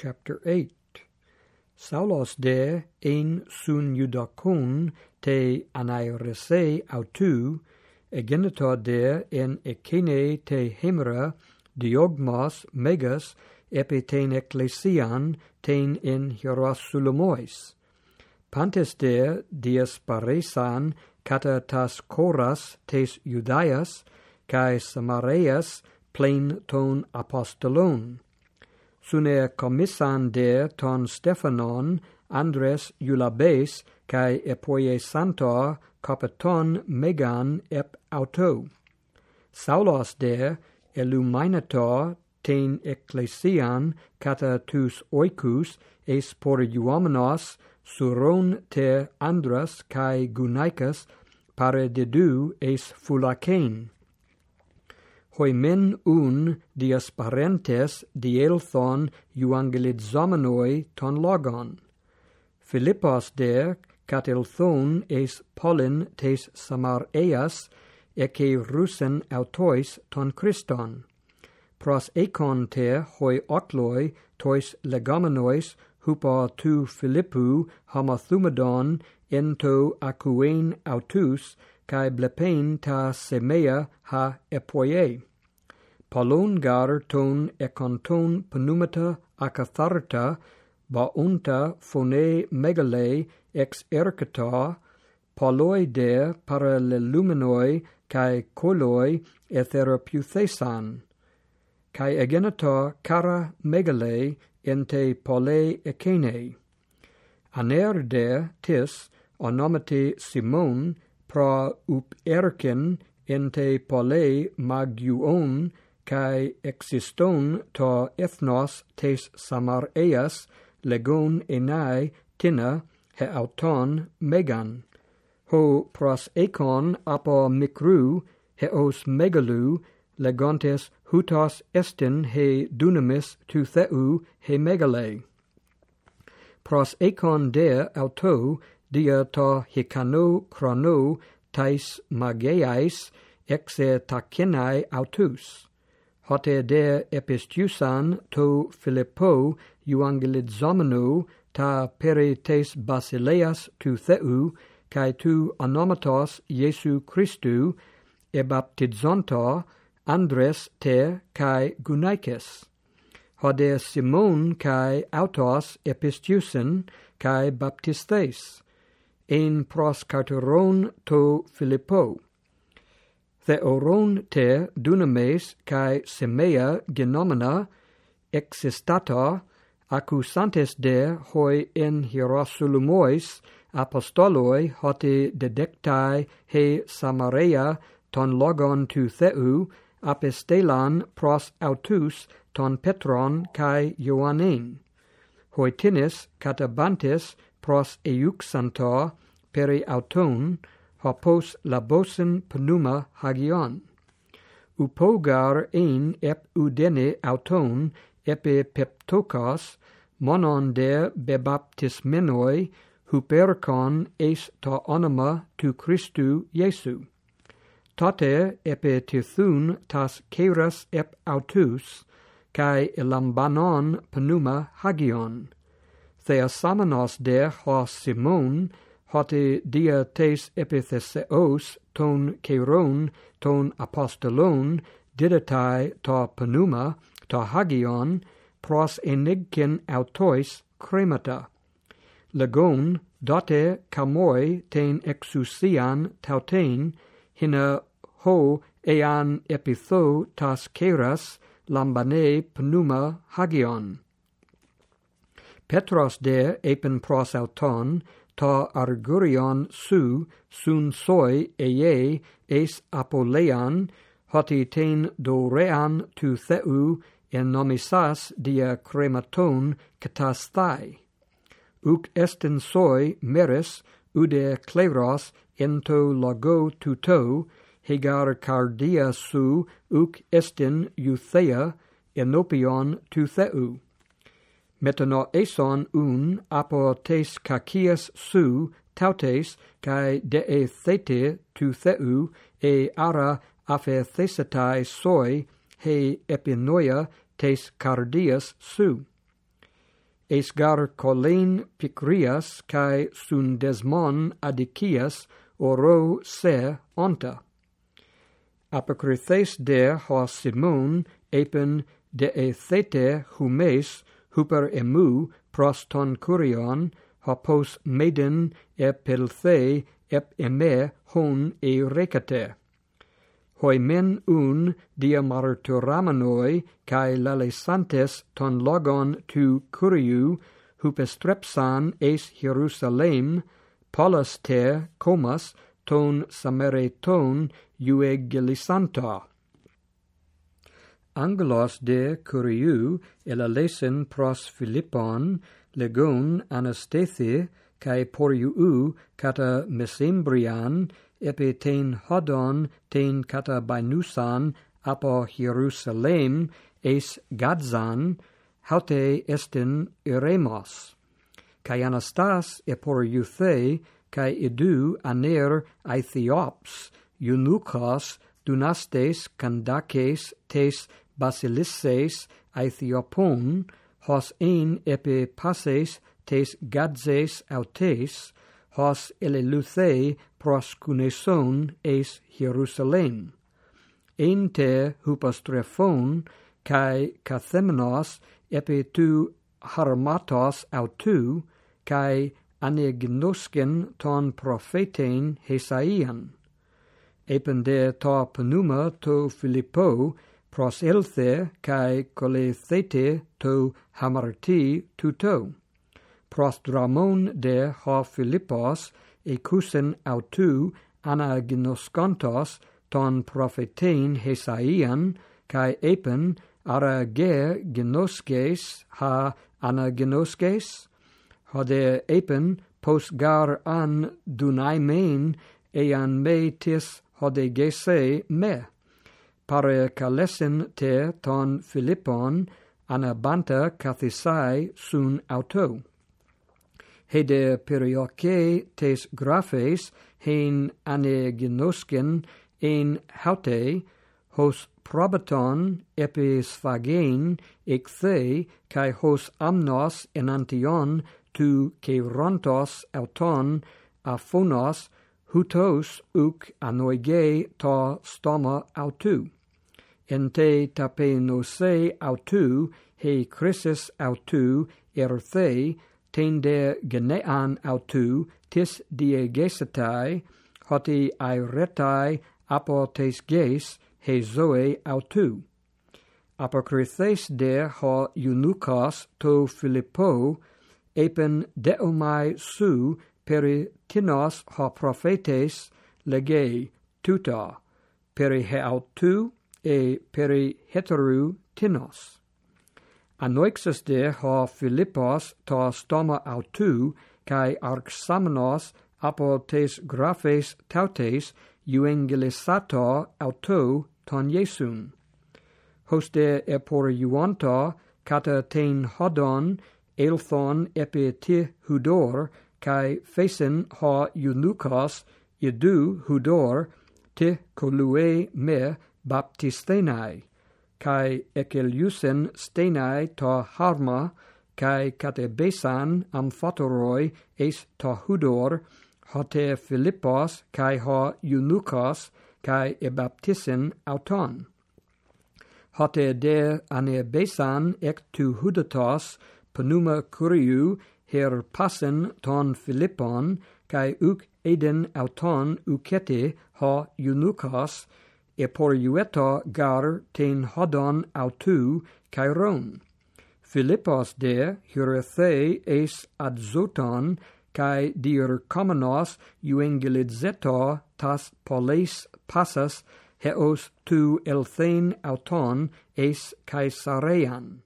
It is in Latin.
chapter 8 Saulos de ein sun judakon te anairese autu, egenita de en ekene te hemera diogmas megas epiten ecclesian ten in hierasulomois pantes de dies paresan kata tas coras tes judaias cae samareas plain ton apostolon sune commissan de ton Stephanon, Andres Iulabes, cae epoie Santor, copeton Megan ep auto. Saulos de illuminator ten ecclesian cata tus oicus es poriduomenos suron te andras cae gunaicas pare dedu es fulacen hoimen un dias parentes dielthon euangelizomenoi ton logon. Philippos de catelthon eis polin tes samareas eke rusen autois ton Christon. Pros econ te hoi otloi tois legomenois hupa tu Philippu hamathumedon ento acuen autus cae blepein ta semea ha epoie polongar ton econton pneumata akatharta baunta phone megale ex ercata poloide paralleluminoi kai koloi etheraputhesan kai agenata cara megale ente pole ekene anerde tis onomate simon pra up erken ente pole magion kai existon to ethnos tes samaraias legon enai tina he auton megan. Ho pros ekon apo mikru he os megalu legontes hutos estin he dunamis tu theu he megale pros ekon de auto dia to hikano chrono tais mageais exe takenai autus hote de epistiusan to Philippo euangelizomeno ta perites basileas tu theu kai tu onomatos Iesu Christu e baptizonto Andres te kai gunaikes hode Simon kai autos epistiusen kai baptistes. En pros carteron to Philippo theoron te dunames kai semea genomena existata accusantes de hoi en hierosulumois apostoloi hoti dedectai he samaria ton logon tu theu apistelan pros autus ton petron kai ioannin hoitinis catabantes pros euxantor peri auton hopos labosen pneuma hagion. Upogar ein ep udene auton epe peptokos monon de bebaptismenoi hupercon eis ta onoma tu Christu Jesu. Tote epe tithun tas keras ep autus, kai elambanon pneuma hagion. Theasamenos de hos Simon, hoti dia tes epitheseos ton keiron ton apostolon didatai ta pneuma ta hagion pros enigken autois cremata. Legon dote camoi ten exousian tautein hina ho ean epitho tas keras lambane pneuma hagion. Petros de epen pros auton ta argurion su sun soi eye es apolean hoti ten dorean tu theu en nomisas dia crematon catastai. Uc estin soi meres ude kleros ento logo tuto hegar cardia su uc estin euthea enopion tu theu metano eson un apo tes kakias su tautes kai de e thete tu theu e ara aphethesetai soi he epinoia tes cardias su. Esgar colen picrias kai sundesmon adikias oro se onta. Apocrythes de ho simon epen de e thete humes huper emu proston kurion hopos meden epilthe ep eme hon e recate. Hoi men un dia marturamanoi kai lalesantes ton logon tu curiu hupestrepsan eis Hierusalem polas te comas ton samereton euegelisanta angelos de curiou eleison pros philippon legon anastethi kai poriou kata mesembrian epi ten hodon ten kata binusan apo hierusalem es gadzan haute estin eremos. Kai anastas eporiuthe kai idu aner aethiops eunuchos dunastes kandakes tes basilisses aethiopon, hos ein epi passes tes gadzes autes, hos eleluthei proscuneson eis Hierusalem. Ein te hupostrephon, kai cathemenos epi tu harmatos autu, kai anegnosken ton prophetein Hesaian. Epen de ta pneuma to Philippo, pros elthe kai colethete to hamarti tuto. Prostramon de ha Philippos ecusen autu anagnoskontos ton prophetein Hesaian kai epen ara ge genosces ha anagnosces hode epen posgar an dunaimen ean me tis hode gese me pare calessin te ton Philippon anabanta kathisai sun auto. Hede perioce tes graphes hen aneginoscen en haute hos probaton episphagein ecthe kai hos amnos enantion tu keirontos auton aphonos hutos uk anoige ta stoma autu en te tapenose autu he chrysis autou, erthe, tende genean autu tis diegesetai, hoti iretai apotes ges, he zoe autu Apokrithes de ho eunuchos to Philippo, epen deomai su peri tinos ho prophetes legei tuta, peri he autu e peri heteru tinos. Anoixes de ho Philippos to stoma autou, kai arxamenos apo tes graphes tautes euangelisato autou ton Iesun. Hoste eporuanta kata ten hodon elthon epi ti hudor, kai facin ha eunuchos idu hudor, te colue me Baptistenae, cae ekeliusen stenai to Harma, cae Catebesan amphoteroi eis to Hudor, hote Philippos, cae ha Eunuchos, cae ebaptisin auton. Hote de anebesan ec tu Hudatos, penuma curiu, her passen ton Philippon, cae uc eden auton ukete ha Eunuchos, e poriueta gar ten hodon autu cairon. Philippos de Hierethei eis ad Zoton, cae dir commonos euangelizeto tas poleis passas heos tu elthen auton eis caesarean.